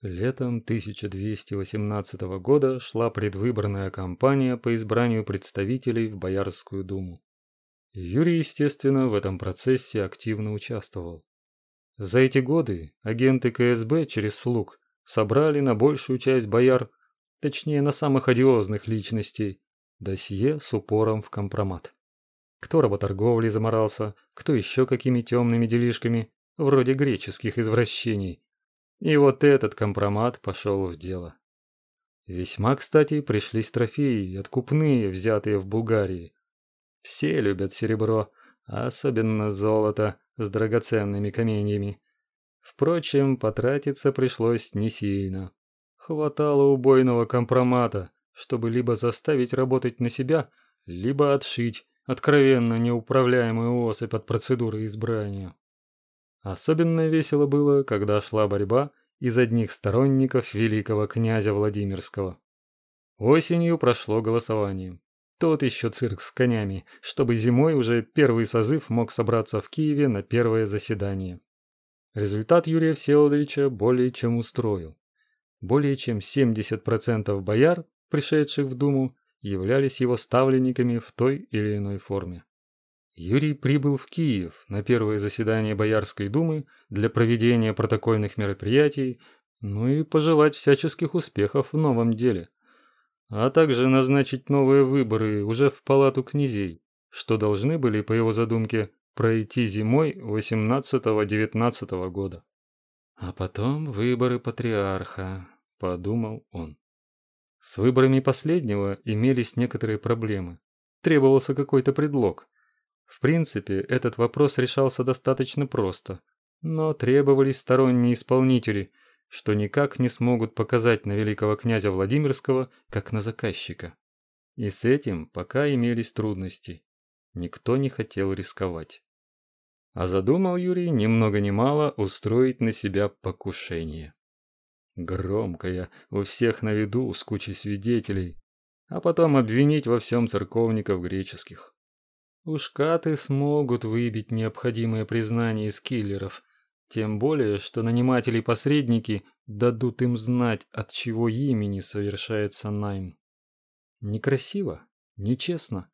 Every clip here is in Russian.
Летом 1218 года шла предвыборная кампания по избранию представителей в Боярскую думу. Юрий, естественно, в этом процессе активно участвовал. За эти годы агенты КСБ через слуг собрали на большую часть бояр, точнее на самых одиозных личностей, досье с упором в компромат. Кто работорговлей заморался, кто еще какими темными делишками, вроде греческих извращений. И вот этот компромат пошел в дело. Весьма, кстати, пришлись трофеи, откупные, взятые в Булгарии. Все любят серебро, особенно золото с драгоценными каменьями. Впрочем, потратиться пришлось не сильно. Хватало убойного компромата, чтобы либо заставить работать на себя, либо отшить откровенно неуправляемую особь от процедуры избрания. Особенно весело было, когда шла борьба из одних сторонников великого князя Владимирского. Осенью прошло голосование. Тот еще цирк с конями, чтобы зимой уже первый созыв мог собраться в Киеве на первое заседание. Результат Юрия Всеволодовича более чем устроил. Более чем 70% бояр, пришедших в Думу, являлись его ставленниками в той или иной форме. Юрий прибыл в Киев на первое заседание Боярской думы для проведения протокольных мероприятий, ну и пожелать всяческих успехов в новом деле, а также назначить новые выборы уже в палату князей, что должны были, по его задумке, пройти зимой 18-19 года. А потом выборы патриарха, подумал он. С выборами последнего имелись некоторые проблемы. Требовался какой-то предлог. В принципе, этот вопрос решался достаточно просто, но требовались сторонние исполнители, что никак не смогут показать на великого князя Владимирского как на заказчика. И с этим пока имелись трудности. Никто не хотел рисковать. А задумал Юрий ни много ни мало устроить на себя покушение. Громкое, у всех на виду, с кучей свидетелей, а потом обвинить во всем церковников греческих. Уж каты смогут выбить необходимое признание из киллеров, тем более, что наниматели и посредники дадут им знать, от чего имени совершается найм. Некрасиво, нечестно.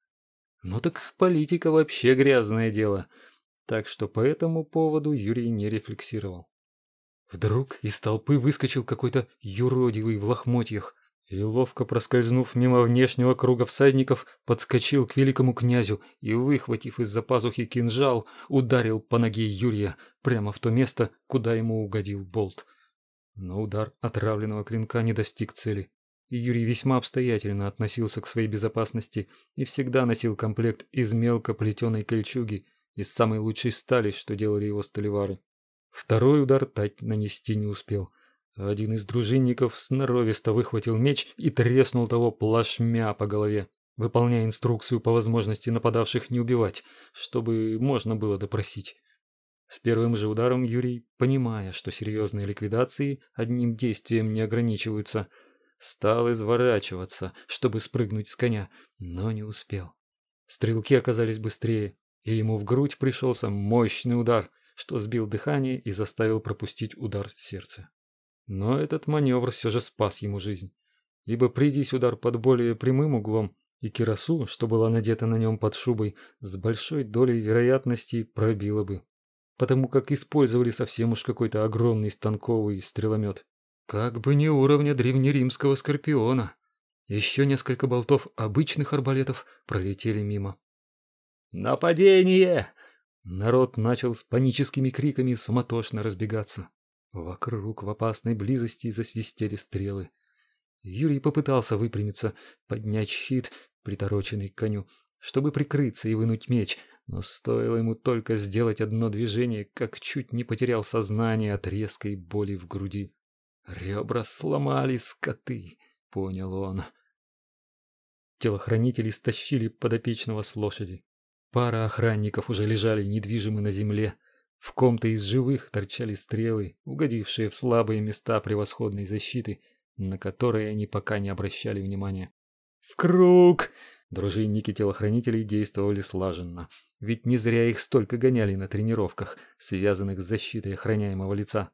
Но так политика вообще грязное дело, так что по этому поводу Юрий не рефлексировал. Вдруг из толпы выскочил какой-то юродивый в лохмотьях и, ловко проскользнув мимо внешнего круга всадников, подскочил к великому князю и, выхватив из-за пазухи кинжал, ударил по ноге Юрия прямо в то место, куда ему угодил болт. Но удар отравленного клинка не достиг цели. И Юрий весьма обстоятельно относился к своей безопасности и всегда носил комплект из мелко плетеной кольчуги из самой лучшей стали, что делали его столевары. Второй удар Тать нанести не успел. Один из дружинников сноровисто выхватил меч и треснул того плашмя по голове, выполняя инструкцию по возможности нападавших не убивать, чтобы можно было допросить. С первым же ударом Юрий, понимая, что серьезные ликвидации одним действием не ограничиваются, стал изворачиваться, чтобы спрыгнуть с коня, но не успел. Стрелки оказались быстрее, и ему в грудь пришелся мощный удар – что сбил дыхание и заставил пропустить удар в сердце. Но этот маневр все же спас ему жизнь, ибо придись удар под более прямым углом, и кирасу, что была надета на нем под шубой, с большой долей вероятности пробило бы, потому как использовали совсем уж какой-то огромный станковый стреломет. Как бы не уровня древнеримского скорпиона. Еще несколько болтов обычных арбалетов пролетели мимо. «Нападение! Народ начал с паническими криками суматошно разбегаться. Вокруг в опасной близости засвистели стрелы. Юрий попытался выпрямиться, поднять щит, притороченный к коню, чтобы прикрыться и вынуть меч, но стоило ему только сделать одно движение, как чуть не потерял сознание от резкой боли в груди. Ребра сломали скоты, понял он. Телохранители стащили подопечного с лошади. Пара охранников уже лежали недвижимы на земле. В ком-то из живых торчали стрелы, угодившие в слабые места превосходной защиты, на которые они пока не обращали внимания. В круг! Дружинники телохранителей действовали слаженно, ведь не зря их столько гоняли на тренировках, связанных с защитой охраняемого лица.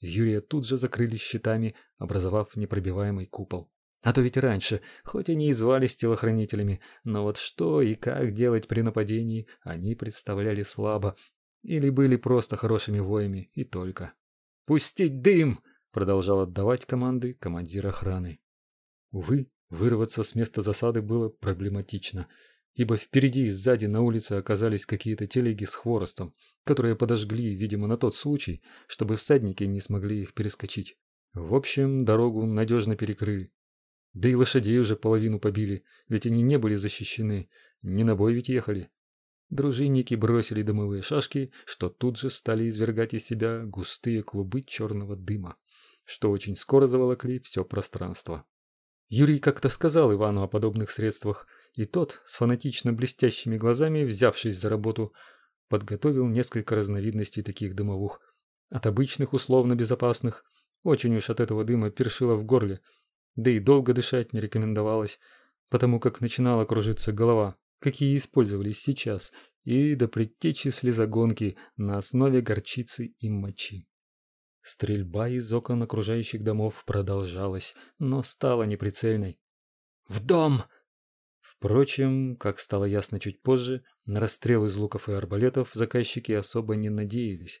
Юрия тут же закрыли щитами, образовав непробиваемый купол. А то ведь раньше, хоть они и звались телохранителями, но вот что и как делать при нападении, они представляли слабо или были просто хорошими воями и только. «Пустить дым!» — продолжал отдавать команды командир охраны. Увы, вырваться с места засады было проблематично, ибо впереди и сзади на улице оказались какие-то телеги с хворостом, которые подожгли, видимо, на тот случай, чтобы всадники не смогли их перескочить. В общем, дорогу надежно перекрыли. Да и лошадей уже половину побили, ведь они не были защищены, не на бой ведь ехали. Дружинники бросили дымовые шашки, что тут же стали извергать из себя густые клубы черного дыма, что очень скоро заволокли все пространство. Юрий как-то сказал Ивану о подобных средствах, и тот, с фанатично блестящими глазами, взявшись за работу, подготовил несколько разновидностей таких дымовух. От обычных условно безопасных, очень уж от этого дыма першило в горле, да и долго дышать не рекомендовалось, потому как начинала кружиться голова, какие использовались сейчас, и до предтечи слезогонки на основе горчицы и мочи. Стрельба из окон окружающих домов продолжалась, но стала неприцельной. «В дом!» Впрочем, как стало ясно чуть позже, на расстрел из луков и арбалетов заказчики особо не надеялись,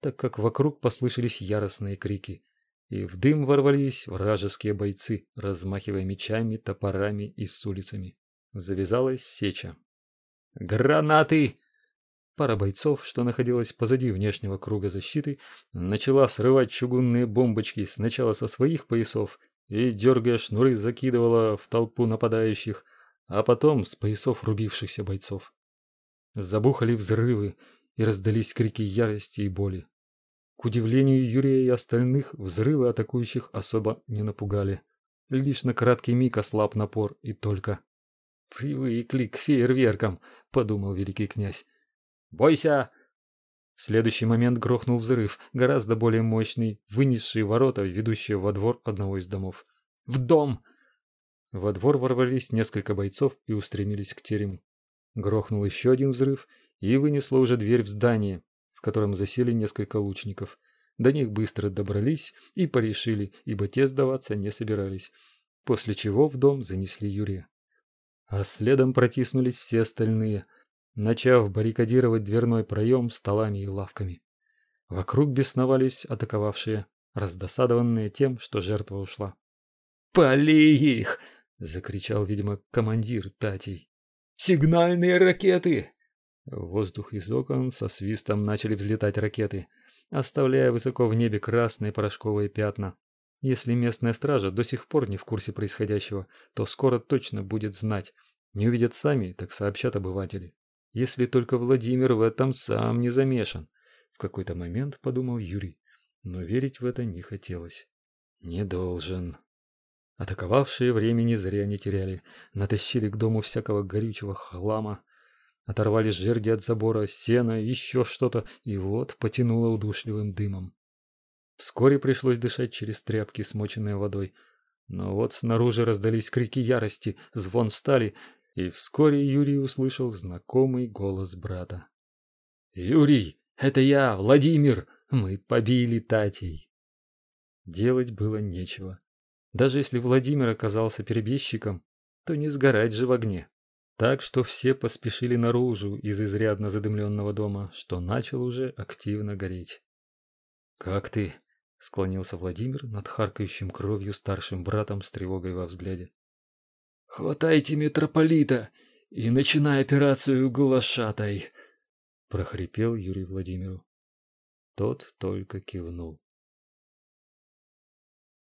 так как вокруг послышались яростные крики и в дым ворвались вражеские бойцы, размахивая мечами, топорами и с улицами. Завязалась сеча. «Гранаты!» Пара бойцов, что находилась позади внешнего круга защиты, начала срывать чугунные бомбочки сначала со своих поясов и, дергая шнуры, закидывала в толпу нападающих, а потом с поясов рубившихся бойцов. Забухали взрывы и раздались крики ярости и боли. К удивлению Юрия и остальных, взрывы атакующих особо не напугали. Лишь на краткий миг ослаб напор и только. «Привыкли к фейерверкам», — подумал великий князь. «Бойся!» В следующий момент грохнул взрыв, гораздо более мощный, вынесший ворота, ведущие во двор одного из домов. «В дом!» Во двор ворвались несколько бойцов и устремились к терему. Грохнул еще один взрыв и вынесло уже дверь в здание, в котором засели несколько лучников. До них быстро добрались и порешили, ибо те сдаваться не собирались. После чего в дом занесли Юрия. А следом протиснулись все остальные, начав баррикадировать дверной проем столами и лавками. Вокруг бесновались атаковавшие, раздосадованные тем, что жертва ушла. «Пали их!» — закричал, видимо, командир Татей. «Сигнальные ракеты! В воздух из окон со свистом начали взлетать ракеты, оставляя высоко в небе красные порошковые пятна. Если местная стража до сих пор не в курсе происходящего, то скоро точно будет знать. Не увидят сами, так сообщат обыватели. Если только Владимир в этом сам не замешан. В какой-то момент подумал Юрий, но верить в это не хотелось. Не должен. Атаковавшие времени зря не теряли, натащили к дому всякого горючего хлама, Оторвали жерди от забора, сено, еще что-то, и вот потянуло удушливым дымом. Вскоре пришлось дышать через тряпки, смоченные водой. Но вот снаружи раздались крики ярости, звон стали, и вскоре Юрий услышал знакомый голос брата. «Юрий, это я, Владимир! Мы побили Татей!» Делать было нечего. Даже если Владимир оказался перебежчиком, то не сгорать же в огне. Так что все поспешили наружу из изрядно задымленного дома, что начал уже активно гореть. «Как ты?» — склонился Владимир над харкающим кровью старшим братом с тревогой во взгляде. «Хватайте митрополита и начинай операцию глашатай!» — прохрипел Юрий Владимиру. Тот только кивнул.